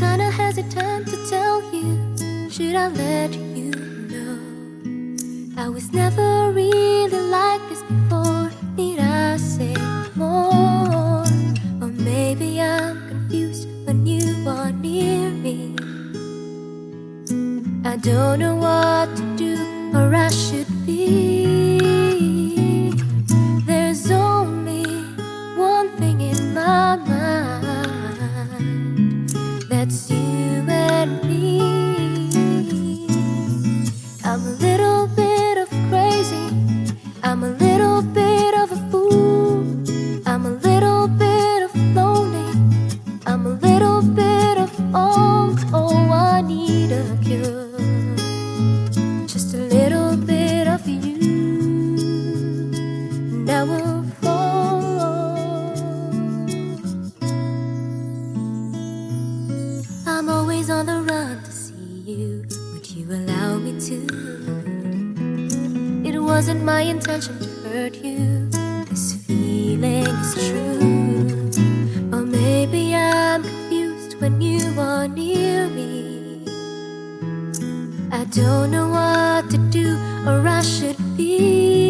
Kinda hesitant to tell you, should I let you know? I was never really like this before, need I say more? Or maybe I'm confused when you are near me. I don't know what to do, or I should be. Always on the run to see you. Would you allow me to? It wasn't my intention to hurt you. This feeling is true. Or maybe I'm confused when you are near me. I don't know what to do or I should be.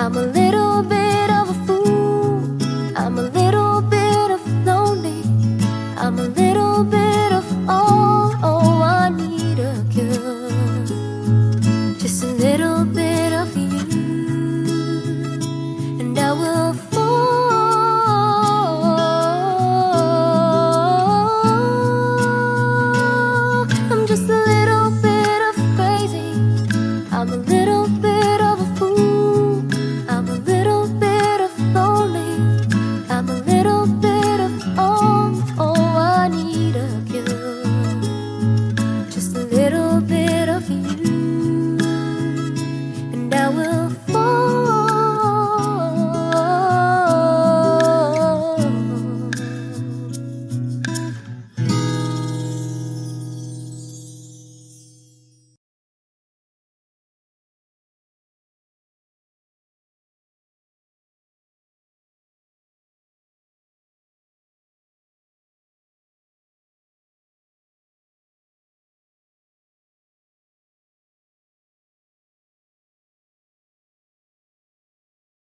I'm a little